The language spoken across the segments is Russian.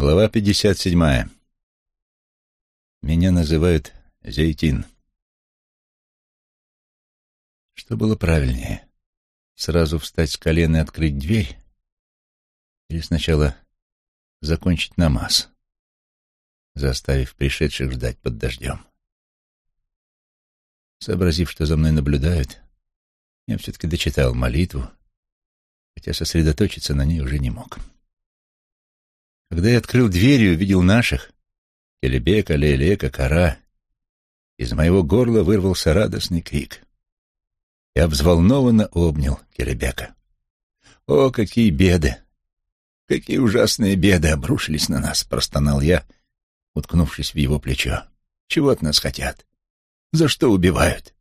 Глава 57. Меня называют Зейтин. Что было правильнее? Сразу встать с колена и открыть дверь? Или сначала закончить намаз, заставив пришедших ждать под дождем? Сообразив, что за мной наблюдают, я все-таки дочитал молитву, хотя сосредоточиться на ней уже не мог. Когда я открыл дверь и увидел наших, Келебека, Лейлека, Кара, из моего горла вырвался радостный крик. Я взволнованно обнял Келебека. «О, какие беды! Какие ужасные беды обрушились на нас!» — простонал я, уткнувшись в его плечо. «Чего от нас хотят? За что убивают?»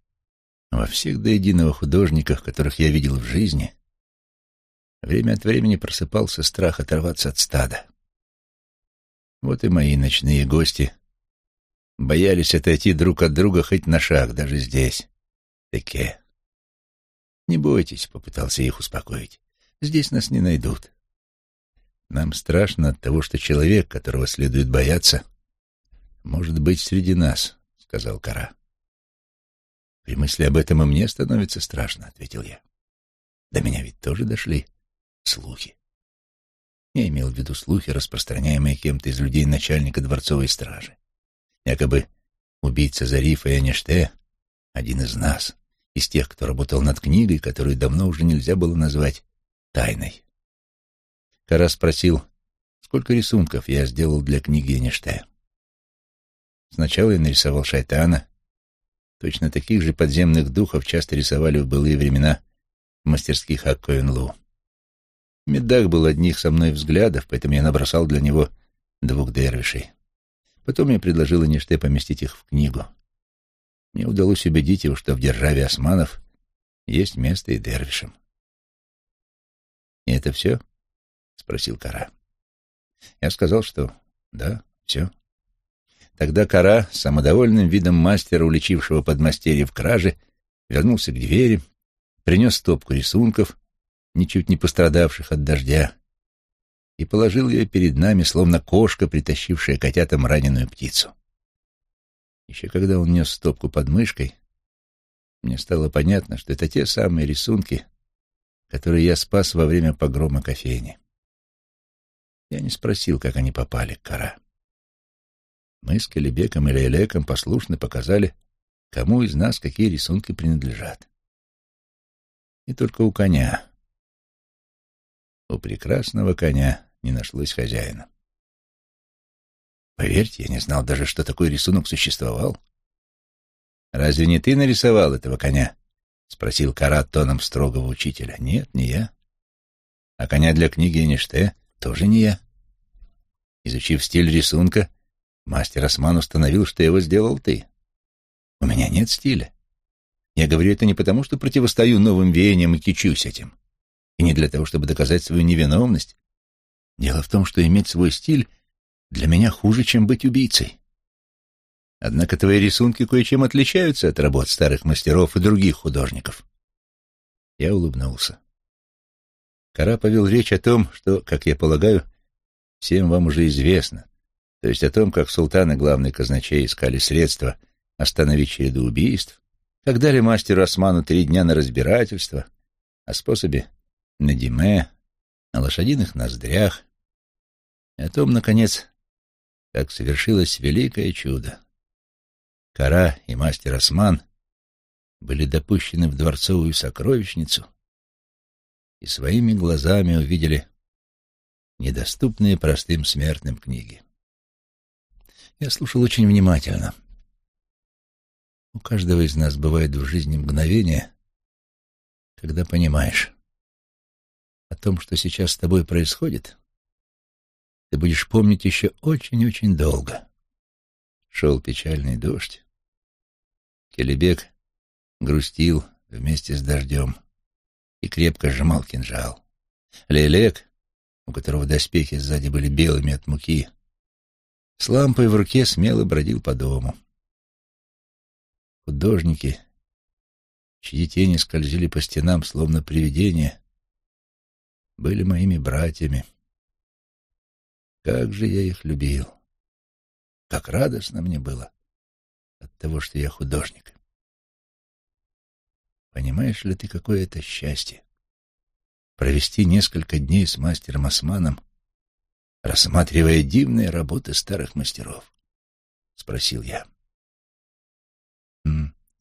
Во всех до единого художниках, которых я видел в жизни, время от времени просыпался страх оторваться от стада. Вот и мои ночные гости боялись отойти друг от друга хоть на шаг, даже здесь, Теке. «Не бойтесь», — попытался их успокоить, — «здесь нас не найдут». Нам страшно от того, что человек, которого следует бояться, может быть среди нас, — сказал Кара. При мысли об этом и мне становится страшно, — ответил я. До меня ведь тоже дошли слухи. Я имел в виду слухи, распространяемые кем-то из людей начальника дворцовой стражи. Якобы убийца Зарифа и Аниште — один из нас, из тех, кто работал над книгой, которую давно уже нельзя было назвать тайной. Кара спросил, сколько рисунков я сделал для книги Аниште. Сначала я нарисовал шайтана. Точно таких же подземных духов часто рисовали в былые времена в мастерских Аккоинлу. Медах был одних со мной взглядов, поэтому я набросал для него двух дервишей. Потом я предложил Эниште поместить их в книгу. Мне удалось убедить его, что в державе османов есть место и дервишам. «И это все?» — спросил Кара. Я сказал, что да, все. Тогда Кара, самодовольным видом мастера, уличившего подмастерье в краже, вернулся к двери, принес стопку рисунков ничуть не пострадавших от дождя, и положил ее перед нами, словно кошка, притащившая котятам раненую птицу. Еще когда он нес стопку под мышкой, мне стало понятно, что это те самые рисунки, которые я спас во время погрома кофейни. Я не спросил, как они попали к кора. Мы с Калибеком и Лейлеком послушно показали, кому из нас какие рисунки принадлежат. И только у коня у прекрасного коня не нашлось хозяина. Поверьте, я не знал даже, что такой рисунок существовал. «Разве не ты нарисовал этого коня?» — спросил Карат тоном строгого учителя. «Нет, не я. А коня для книги Эништэ тоже не я. Изучив стиль рисунка, мастер Осман установил, что его сделал ты. У меня нет стиля. Я говорю это не потому, что противостою новым веяниям и кичусь этим и не для того, чтобы доказать свою невиновность. Дело в том, что иметь свой стиль для меня хуже, чем быть убийцей. Однако твои рисунки кое-чем отличаются от работ старых мастеров и других художников. Я улыбнулся. Кара повел речь о том, что, как я полагаю, всем вам уже известно, то есть о том, как султан и главный казначей искали средства остановить череду убийств, как дали мастеру Осману три дня на разбирательство, о способе на Диме, на лошадиных ноздрях, и о том, наконец, как совершилось великое чудо. Кара и мастер Осман были допущены в дворцовую сокровищницу и своими глазами увидели недоступные простым смертным книги. Я слушал очень внимательно. У каждого из нас бывает в жизни мгновение, когда понимаешь, о том, что сейчас с тобой происходит, ты будешь помнить еще очень-очень долго. Шел печальный дождь. Келебек грустил вместе с дождем и крепко сжимал кинжал. Лелек, у которого доспехи сзади были белыми от муки, с лампой в руке смело бродил по дому. Художники, чьи тени скользили по стенам, словно привидения, были моими братьями. как же я их любил! Как радостно мне было от того, что я художник. Понимаешь ли ты, какое это счастье? Провести несколько дней с мастером Османом, рассматривая дивные работы старых мастеров? Спросил я.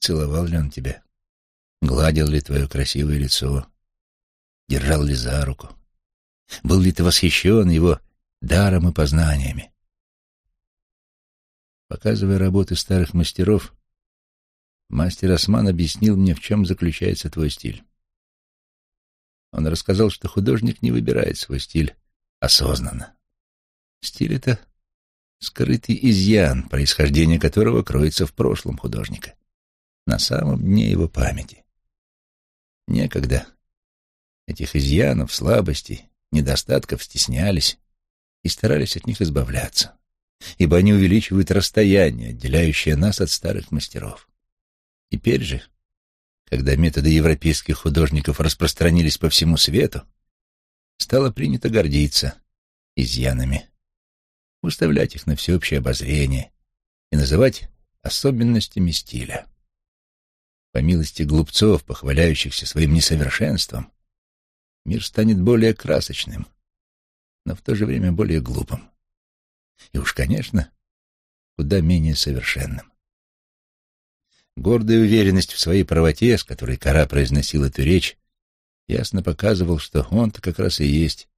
Целовал ли он тебя? Гладил ли твое красивое лицо? Держал ли за руку? Был ли ты восхищен его даром и познаниями? Показывая работы старых мастеров, мастер Осман объяснил мне, в чем заключается твой стиль. Он рассказал, что художник не выбирает свой стиль осознанно. Стиль — это скрытый изъян, происхождение которого кроется в прошлом художника, на самом дне его памяти. Некогда этих изъянов, слабостей, недостатков стеснялись и старались от них избавляться ибо они увеличивают расстояние, отделяющее нас от старых мастеров. Теперь же, когда методы европейских художников распространились по всему свету, стало принято гордиться изъянами, выставлять их на всеобщее обозрение и называть особенностями стиля. По милости глупцов, похваляющихся своим несовершенством, мир станет более красочным, но в то же время более глупым. И уж, конечно, куда менее совершенным. Гордая уверенность в своей правоте, с которой Кара произносил эту речь, ясно показывал, что он-то как раз и есть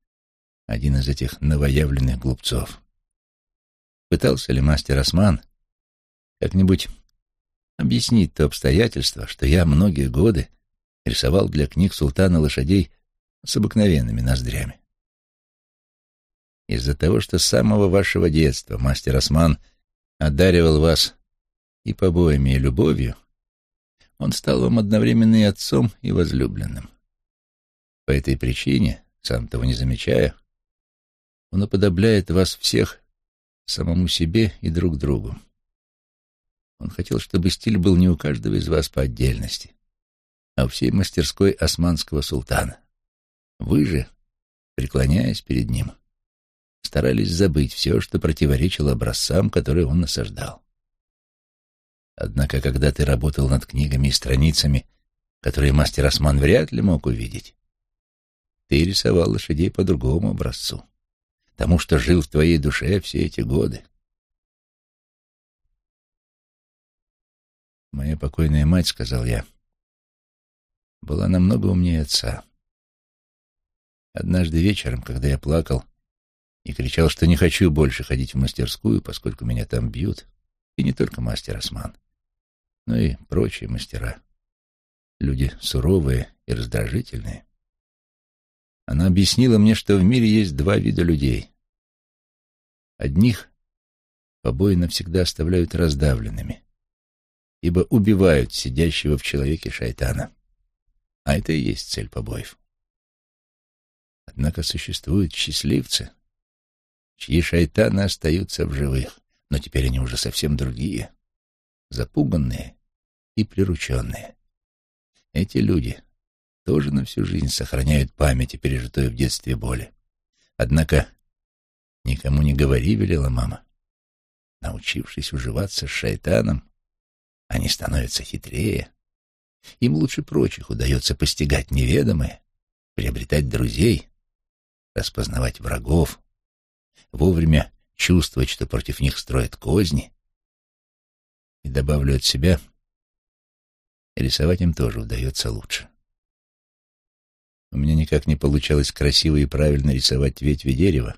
один из этих новоявленных глупцов. Пытался ли мастер Осман как-нибудь объяснить то обстоятельство, что я многие годы рисовал для книг султана лошадей с обыкновенными ноздрями? Из-за того, что с самого вашего детства мастер Осман одаривал вас и побоями, и любовью, он стал вам одновременно и отцом, и возлюбленным. По этой причине, сам того не замечая, он уподобляет вас всех самому себе и друг другу. Он хотел, чтобы стиль был не у каждого из вас по отдельности, а у всей мастерской османского султана. Вы же, преклоняясь перед ним, старались забыть все, что противоречило образцам, которые он насаждал. Однако, когда ты работал над книгами и страницами, которые мастер Осман вряд ли мог увидеть, ты рисовал лошадей по другому образцу, тому, что жил в твоей душе все эти годы. Моя покойная мать, — сказал я, — была намного умнее отца. Однажды вечером, когда я плакал, и кричал, что не хочу больше ходить в мастерскую, поскольку меня там бьют, и не только мастер Осман, но и прочие мастера, люди суровые и раздражительные. Она объяснила мне, что в мире есть два вида людей. Одних побои навсегда оставляют раздавленными, ибо убивают сидящего в человеке шайтана. А это и есть цель побоев. Однако существуют счастливцы, чьи шайтаны остаются в живых, но теперь они уже совсем другие, запуганные и прирученные. Эти люди тоже на всю жизнь сохраняют память о пережитой в детстве боли. Однако никому не говори, велела мама. Научившись уживаться с шайтаном, они становятся хитрее. Им лучше прочих удается постигать неведомое, приобретать друзей, распознавать врагов, вовремя чувствовать, что против них строят козни. И добавлю от себя, рисовать им тоже удается лучше. У меня никак не получалось красиво и правильно рисовать ветви дерева,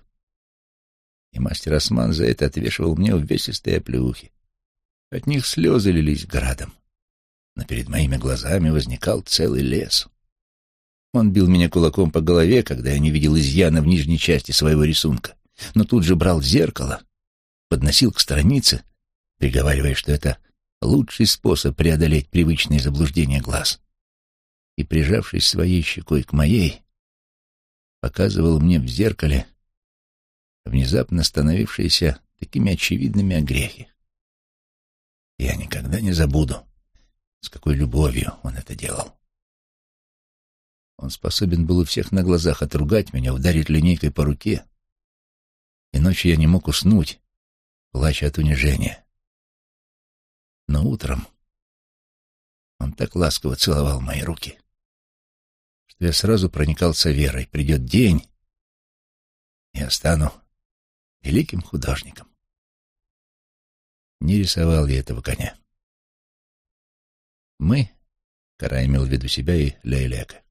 и мастер Осман за это отвешивал мне увесистые оплеухи. От них слезы лились градом, но перед моими глазами возникал целый лес. Он бил меня кулаком по голове, когда я не видел изъяна в нижней части своего рисунка но тут же брал зеркало, подносил к странице, приговаривая, что это лучший способ преодолеть привычные заблуждения глаз. И, прижавшись своей щекой к моей, показывал мне в зеркале внезапно становившиеся такими очевидными огрехи. Я никогда не забуду, с какой любовью он это делал. Он способен был у всех на глазах отругать меня, ударить линейкой по руке, и ночью я не мог уснуть, плача от унижения. Но утром он так ласково целовал мои руки, что я сразу проникался верой. Придет день, и я стану великим художником. Не рисовал я этого коня. Мы, Кара имел в виду себя и Лейлека,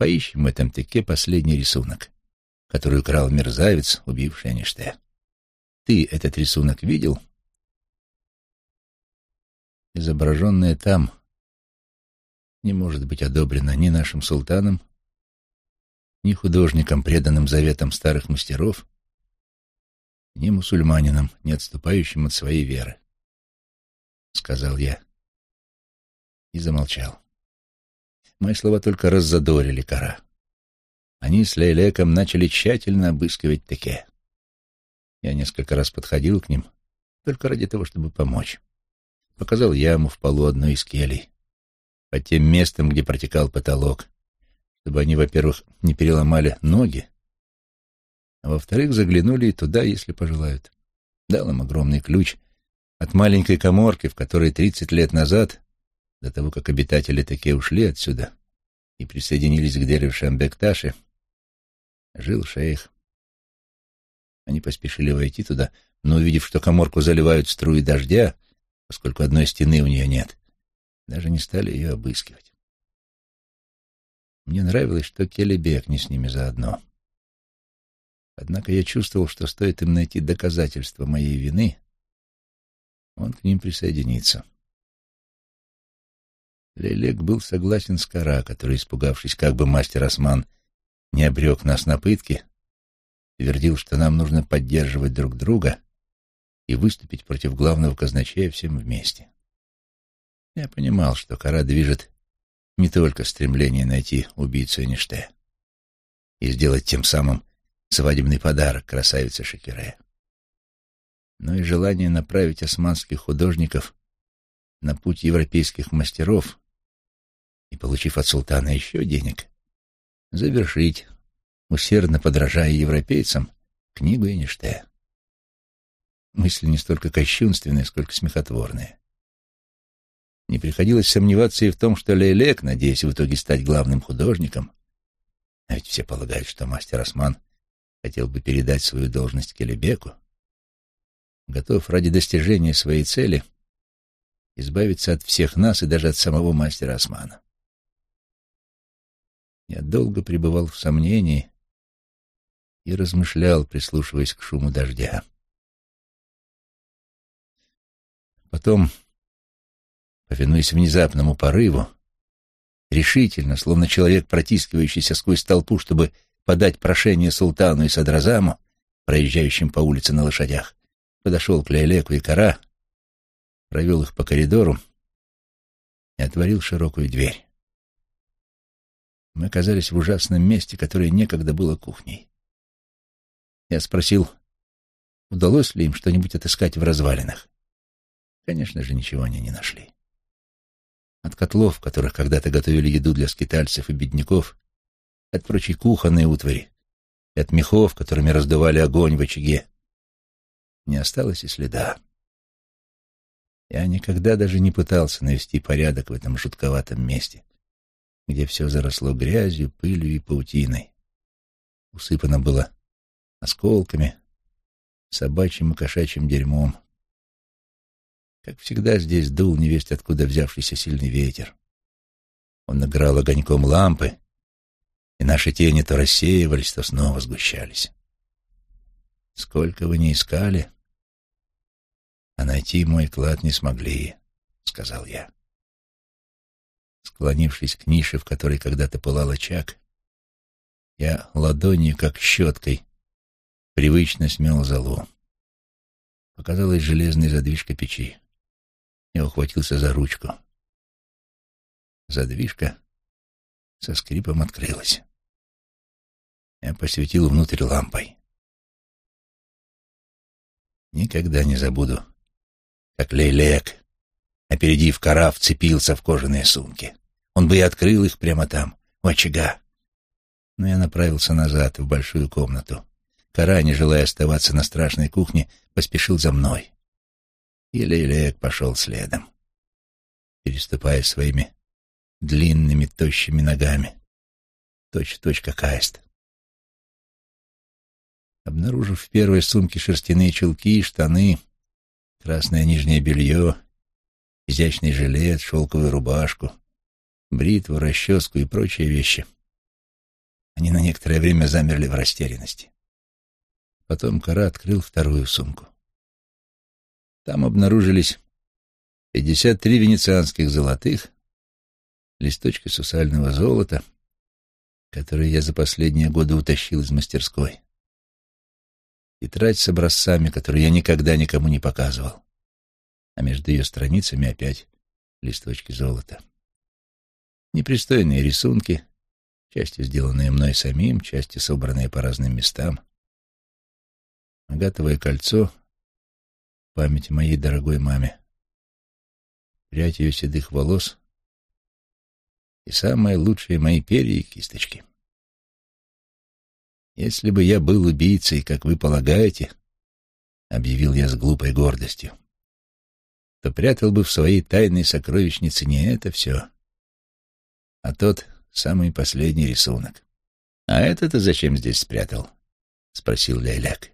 поищем в этом тыке последний рисунок, который украл мерзавец, убивший Аниште. Ты этот рисунок видел? Изображенное там не может быть одобрено ни нашим султаном, ни художником, преданным заветам старых мастеров, ни мусульманином, не отступающим от своей веры, — сказал я и замолчал. Мои слова только раззадорили кора. Они с Лейлеком начали тщательно обыскивать Теке. Я несколько раз подходил к ним, только ради того, чтобы помочь. Показал яму в полу одной из келей, под тем местом, где протекал потолок, чтобы они, во-первых, не переломали ноги, а во-вторых, заглянули и туда, если пожелают. Дал им огромный ключ от маленькой коморки, в которой тридцать лет назад, до того, как обитатели такие ушли отсюда и присоединились к дереву Шамбекташи, жил шейх. Они поспешили войти туда, но, увидев, что коморку заливают струи дождя, поскольку одной стены у нее нет, даже не стали ее обыскивать. Мне нравилось, что Келебек не с ними заодно. Однако я чувствовал, что стоит им найти доказательства моей вины, он к ним присоединится. Лелек был согласен с Кара, который, испугавшись, как бы мастер Осман не обрек нас на пытки, твердил, что нам нужно поддерживать друг друга и выступить против главного казначея всем вместе. Я понимал, что Кара движет не только стремление найти убийцу Эништея и сделать тем самым свадебный подарок красавице Шакире, но и желание направить османских художников на путь европейских мастеров и, получив от султана еще денег, завершить, усердно подражая европейцам, книгу Эйнштейна. Мысли не столько кощунственные, сколько смехотворные. Не приходилось сомневаться и в том, что Лейлек, надеясь в итоге стать главным художником, а ведь все полагают, что мастер Осман хотел бы передать свою должность Келебеку, готов ради достижения своей цели избавиться от всех нас и даже от самого мастера Османа. Я долго пребывал в сомнении и размышлял, прислушиваясь к шуму дождя. Потом, повинуясь внезапному порыву, решительно, словно человек, протискивающийся сквозь толпу, чтобы подать прошение султану и садразаму, проезжающим по улице на лошадях, подошел к Лейлеку и Кара, провел их по коридору и отворил широкую дверь. Мы оказались в ужасном месте, которое некогда было кухней. Я спросил, удалось ли им что-нибудь отыскать в развалинах. Конечно же, ничего они не нашли. От котлов, в которых когда-то готовили еду для скитальцев и бедняков, от прочей кухонной утвари и от мехов, которыми раздували огонь в очаге, не осталось и следа. Я никогда даже не пытался навести порядок в этом жутковатом месте, где все заросло грязью, пылью и паутиной. Усыпано было осколками, собачьим и кошачьим дерьмом. Как всегда, здесь дул невесть откуда взявшийся сильный ветер. Он награл огоньком лампы, и наши тени то рассеивались, то снова сгущались. Сколько вы не искали, а найти мой клад не смогли, — сказал я. Склонившись к нише, в которой когда-то пылал очаг, я ладонью, как щеткой, привычно смел золу. Показалась железная задвижка печи. Я ухватился за ручку. Задвижка со скрипом открылась. Я посветил внутрь лампой. Никогда не забуду, как Лейлек Опередив кара, вцепился в кожаные сумки. Он бы и открыл их прямо там, у очага. Но я направился назад, в большую комнату, Кара, не желая оставаться на страшной кухне, поспешил за мной. И Лейлек пошел следом, переступая своими длинными тощими ногами, точь-в-точь как аист. Обнаружив в первой сумке шерстяные чулки, штаны, красное нижнее белье, изящный жилет, шелковую рубашку, бритву, расческу и прочие вещи, они на некоторое время замерли в растерянности. Потом Кара открыл вторую сумку. Там обнаружились пятьдесят три венецианских золотых, листочки сусального золота, которые я за последние годы утащил из мастерской, тетрадь с образцами, которые я никогда никому не показывал, а между ее страницами опять листочки золота. Непристойные рисунки, частью сделанные мной самим, частью собранные по разным местам. Агатовое кольцо — память моей дорогой маме. Прядь ее седых волос и самые лучшие мои перья и кисточки. Если бы я был убийцей, как вы полагаете, — объявил я с глупой гордостью, — то прятал бы в своей тайной сокровищнице не это все, а тот самый последний рисунок. — А это-то зачем здесь спрятал? — спросил Ляйляк.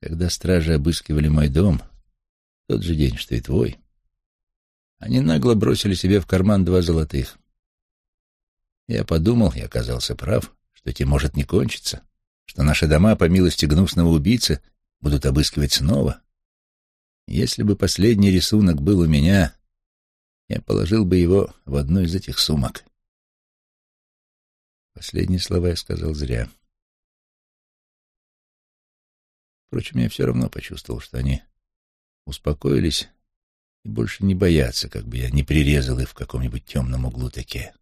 Когда стражи обыскивали мой дом, тот же день, что и твой, они нагло бросили себе в карман два золотых. Я подумал и оказался прав, что тем может не кончиться, что наши дома, по милости гнусного убийцы, будут обыскивать снова. Если бы последний рисунок был у меня, я положил бы его в одну из этих сумок. Последние слова я сказал зря. Впрочем, я все равно почувствовал, что они успокоились и больше не боятся, как бы я не прирезал их в каком-нибудь темном углу таке.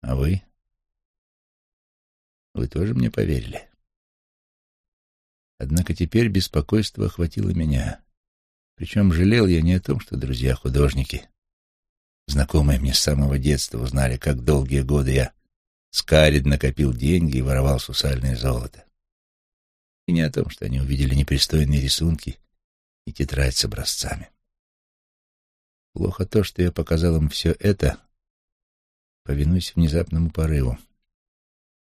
А вы? Вы тоже мне поверили? Однако теперь беспокойство охватило меня. Причем жалел я не о том, что друзья-художники, знакомые мне с самого детства, узнали, как долгие годы я скарид накопил деньги и воровал сусальное золото. И не о том, что они увидели непристойные рисунки и тетрадь с образцами. Плохо то, что я показал им все это, повинуясь внезапному порыву.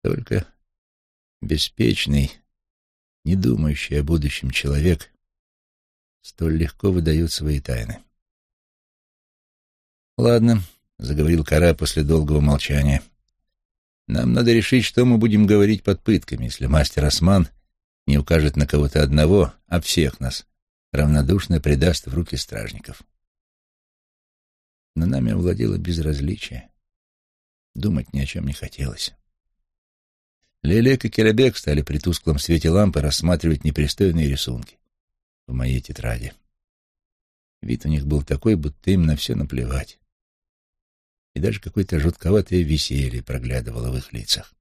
Только беспечный, не думающий о будущем человек столь легко выдает свои тайны. «Ладно», — заговорил Кара после долгого молчания. «Нам надо решить, что мы будем говорить под пытками, если мастер Осман не укажет на кого-то одного, а всех нас равнодушно предаст в руки стражников». Но нами овладело безразличие. Думать ни о чем не хотелось. Лелек и Керебек стали при тусклом свете лампы рассматривать непристойные рисунки в моей тетради. Вид у них был такой, будто им на все наплевать. И даже какое-то жутковатое веселье проглядывало в их лицах.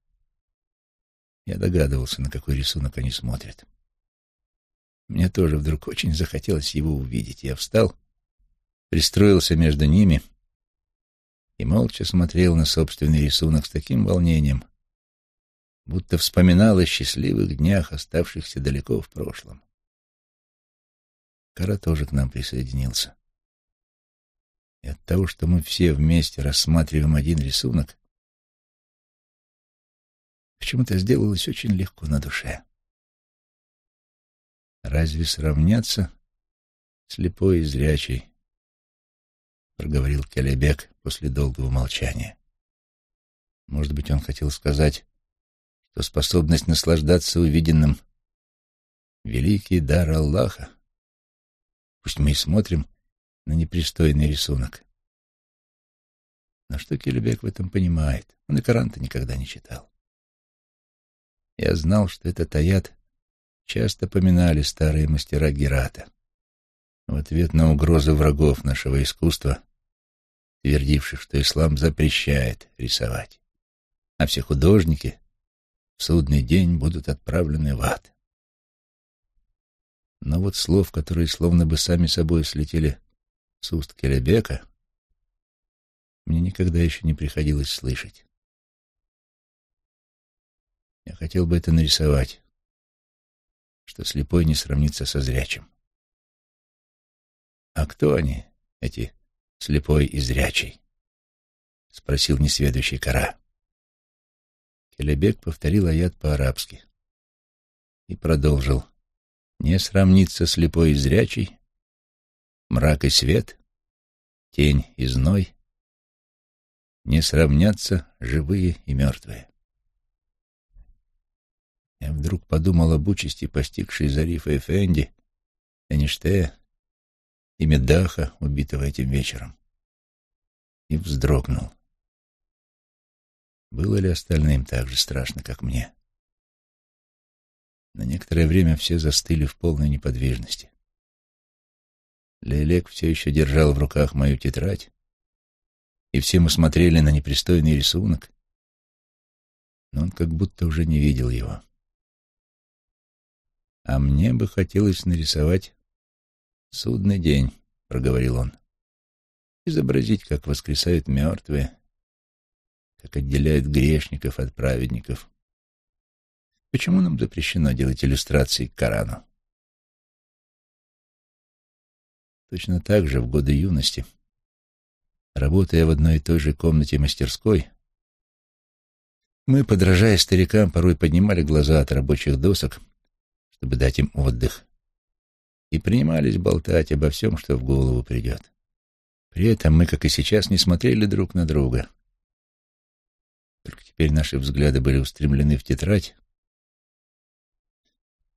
Я догадывался, на какой рисунок они смотрят. Мне тоже вдруг очень захотелось его увидеть. Я встал, пристроился между ними и молча смотрел на собственный рисунок с таким волнением, будто вспоминал о счастливых днях, оставшихся далеко в прошлом. Кара тоже к нам присоединился. И от того, что мы все вместе рассматриваем один рисунок, почему-то сделалось очень легко на душе. «Разве сравняться слепой и зрячий?» — проговорил Келебек после долгого молчания. Может быть, он хотел сказать, что способность наслаждаться увиденным — великий дар Аллаха, Пусть мы и смотрим на непристойный рисунок. Но что Келебек в этом понимает? Он и Коран-то никогда не читал. Я знал, что этот аят часто поминали старые мастера Герата в ответ на угрозы врагов нашего искусства, твердивших, что ислам запрещает рисовать, а все художники в судный день будут отправлены в ад. Но вот слов, которые словно бы сами собой слетели с уст Келебека, мне никогда еще не приходилось слышать. Я хотел бы это нарисовать, что слепой не сравнится со зрячим. А кто они, эти слепой и зрячий? — спросил несведущий кора. Келебек повторил аят по-арабски и продолжил. «Не сравнится слепой и зрячий, мрак и свет, тень и зной, не сравнятся живые и мертвые». Я вдруг подумал об участи, постигшей Зарифа Эфенди, Эништея и Медаха, убитого этим вечером, и вздрогнул. Было ли остальным так же страшно, как мне? На некоторое время все застыли в полной неподвижности. Лейлек все еще держал в руках мою тетрадь, и все мы смотрели на непристойный рисунок, но он как будто уже не видел его. «А мне бы хотелось нарисовать судный день», — проговорил он. «Изобразить, как воскресают мертвые, как отделяет грешников от праведников. Почему нам запрещено делать иллюстрации к Корану? Точно так же в годы юности, работая в одной и той же комнате мастерской, мы, подражая старикам, порой поднимали глаза от рабочих досок, чтобы дать им отдых, и принимались болтать обо всем, что в голову придет. При этом мы, как и сейчас, не смотрели друг на друга — только теперь наши взгляды были устремлены в тетрадь,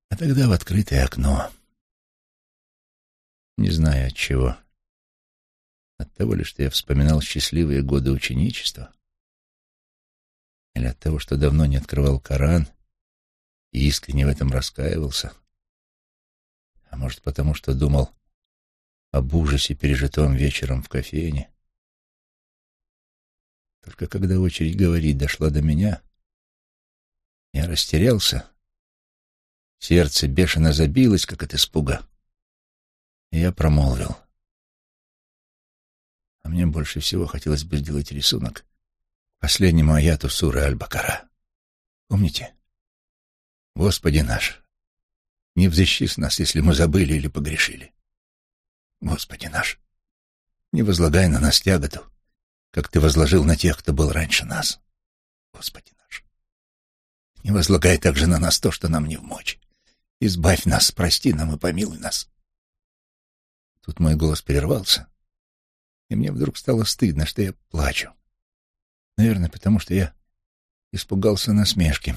а тогда в открытое окно. Не знаю от чего. От того ли, что я вспоминал счастливые годы ученичества, или от того, что давно не открывал Коран и искренне в этом раскаивался, а может потому, что думал об ужасе, пережитом вечером в кофейне, только когда очередь говорить дошла до меня, я растерялся. Сердце бешено забилось, как от испуга. И я промолвил. А мне больше всего хотелось бы сделать рисунок последнему аяту суры Аль-Бакара. Помните? Господи наш, не взыщи с нас, если мы забыли или погрешили. Господи наш, не возлагай на нас тяготу, как ты возложил на тех, кто был раньше нас. Господи наш, не возлагай также на нас то, что нам не в мочь. Избавь нас, прости нам и помилуй нас. Тут мой голос прервался, и мне вдруг стало стыдно, что я плачу. Наверное, потому что я испугался насмешки,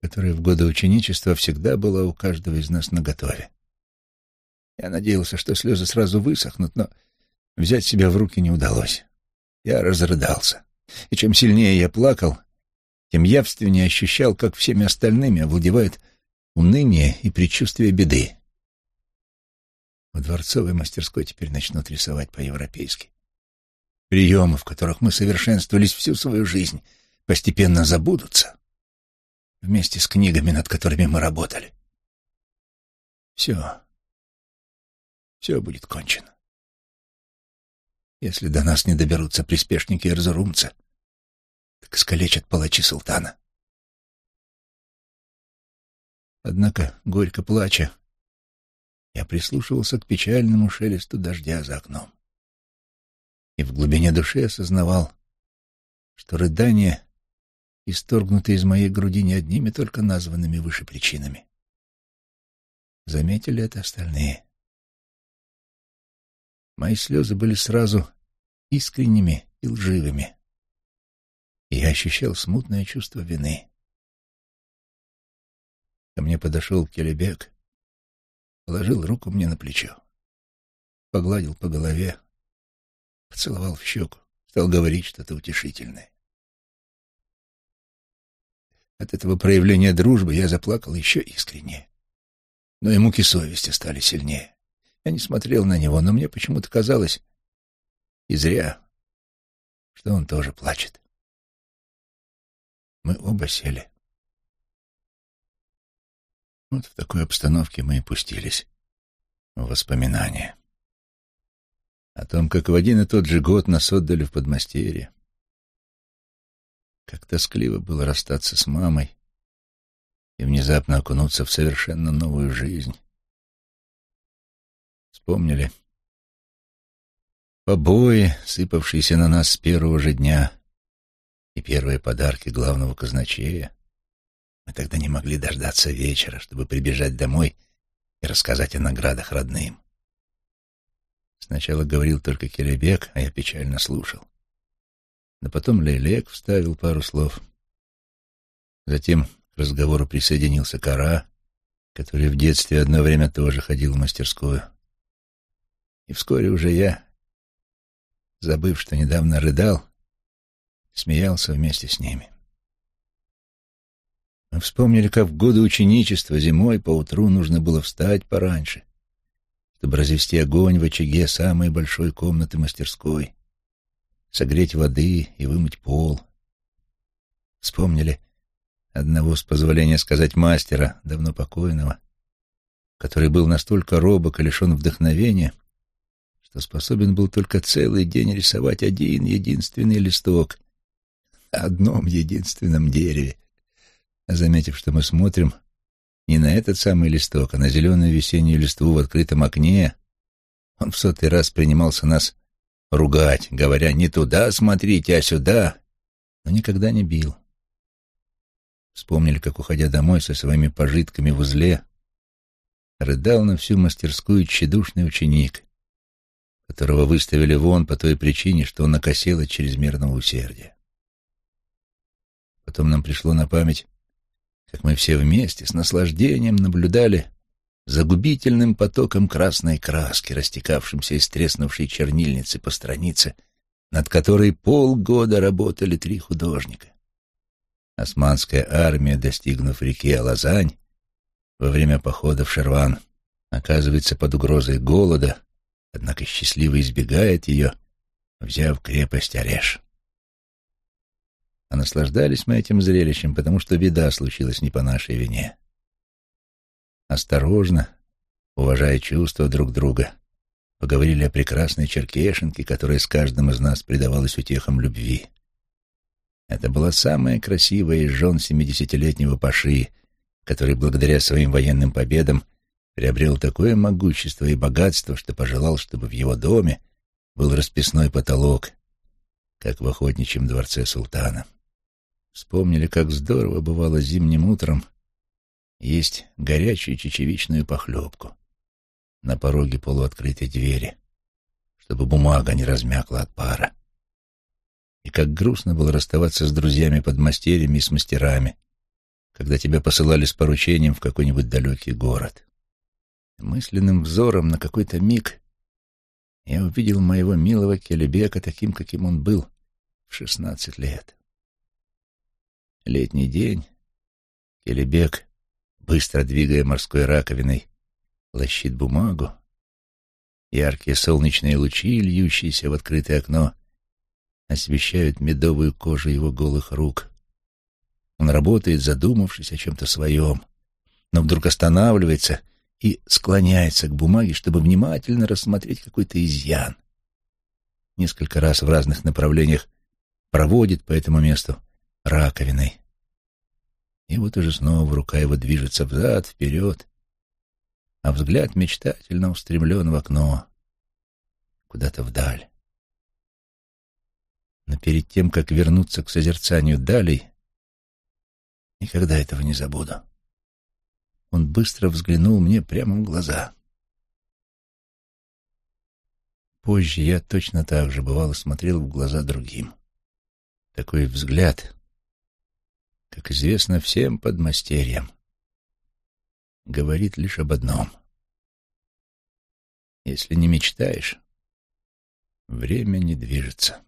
которая в годы ученичества всегда была у каждого из нас наготове. Я надеялся, что слезы сразу высохнут, но Взять себя в руки не удалось. Я разрыдался. И чем сильнее я плакал, тем явственнее ощущал, как всеми остальными овладевает уныние и предчувствие беды. В дворцовой мастерской теперь начнут рисовать по-европейски. Приемы, в которых мы совершенствовались всю свою жизнь, постепенно забудутся вместе с книгами, над которыми мы работали. Все, все будет кончено. Если до нас не доберутся приспешники Эрзурумца, так искалечат палачи султана. Однако, горько плача, я прислушивался к печальному шелесту дождя за окном. И в глубине души осознавал, что рыдания исторгнуты из моей груди не одними только названными выше причинами. Заметили это остальные. Мои слезы были сразу искренними и лживыми. Я ощущал смутное чувство вины. Ко мне подошел Келебек, положил руку мне на плечо, погладил по голове, поцеловал в щеку, стал говорить что-то утешительное. От этого проявления дружбы я заплакал еще искреннее. Но и муки совести стали сильнее. Я не смотрел на него, но мне почему-то казалось, и зря, что он тоже плачет. Мы оба сели. Вот в такой обстановке мы и пустились в воспоминания. О том, как в один и тот же год нас отдали в подмастерье. Как тоскливо было расстаться с мамой и внезапно окунуться в совершенно новую жизнь. Вспомнили побои, сыпавшиеся на нас с первого же дня, и первые подарки главного казначея. Мы тогда не могли дождаться вечера, чтобы прибежать домой и рассказать о наградах родным. Сначала говорил только Келебек, а я печально слушал. Да потом Лейлек вставил пару слов. Затем к разговору присоединился Кара, который в детстве одно время тоже ходил в мастерскую. И вскоре уже я, забыв, что недавно рыдал, смеялся вместе с ними. Мы вспомнили, как в годы ученичества зимой поутру нужно было встать пораньше, чтобы развести огонь в очаге самой большой комнаты мастерской, согреть воды и вымыть пол. Вспомнили одного, с позволения сказать, мастера, давно покойного, который был настолько робок и лишен вдохновения, что способен был только целый день рисовать один единственный листок на одном единственном дереве. Заметив, что мы смотрим не на этот самый листок, а на зеленую весеннюю листву в открытом окне, он в сотый раз принимался нас ругать, говоря «не туда смотрите, а сюда», но никогда не бил. Вспомнили, как, уходя домой со своими пожитками в узле, рыдал на всю мастерскую тщедушный ученик, которого выставили вон по той причине, что он окосел от чрезмерного усердия. Потом нам пришло на память, как мы все вместе с наслаждением наблюдали за губительным потоком красной краски, растекавшимся из треснувшей чернильницы по странице, над которой полгода работали три художника. Османская армия, достигнув реки Алазань, во время похода в Шерван, оказывается под угрозой голода, однако счастливо избегает ее, взяв крепость Ореш. А наслаждались мы этим зрелищем, потому что беда случилась не по нашей вине. Осторожно, уважая чувства друг друга, поговорили о прекрасной черкешенке, которая с каждым из нас предавалась утехам любви. Это была самая красивая из жен семидесятилетнего Паши, который благодаря своим военным победам приобрел такое могущество и богатство, что пожелал, чтобы в его доме был расписной потолок, как в охотничьем дворце султана. Вспомнили, как здорово бывало зимним утром есть горячую чечевичную похлебку на пороге полуоткрытой двери, чтобы бумага не размякла от пара. И как грустно было расставаться с друзьями-подмастерьями и с мастерами, когда тебя посылали с поручением в какой-нибудь далекий город. Мысленным взором на какой-то миг я увидел моего милого Келебека таким, каким он был в шестнадцать лет. Летний день. Келебек, быстро двигая морской раковиной, лощит бумагу. Яркие солнечные лучи, льющиеся в открытое окно, освещают медовую кожу его голых рук. Он работает, задумавшись о чем-то своем, но вдруг останавливается и склоняется к бумаге, чтобы внимательно рассмотреть какой-то изъян. Несколько раз в разных направлениях проводит по этому месту, раковиной. И вот уже снова рука его движется взад, вперед, а взгляд мечтательно устремлен в окно, куда-то вдаль. Но перед тем, как вернуться к созерцанию далей, никогда этого не забуду. Он быстро взглянул мне прямо в глаза. Позже я точно так же, бывало, смотрел в глаза другим. Такой взгляд как известно всем подмастерьям, говорит лишь об одном. Если не мечтаешь, время не движется.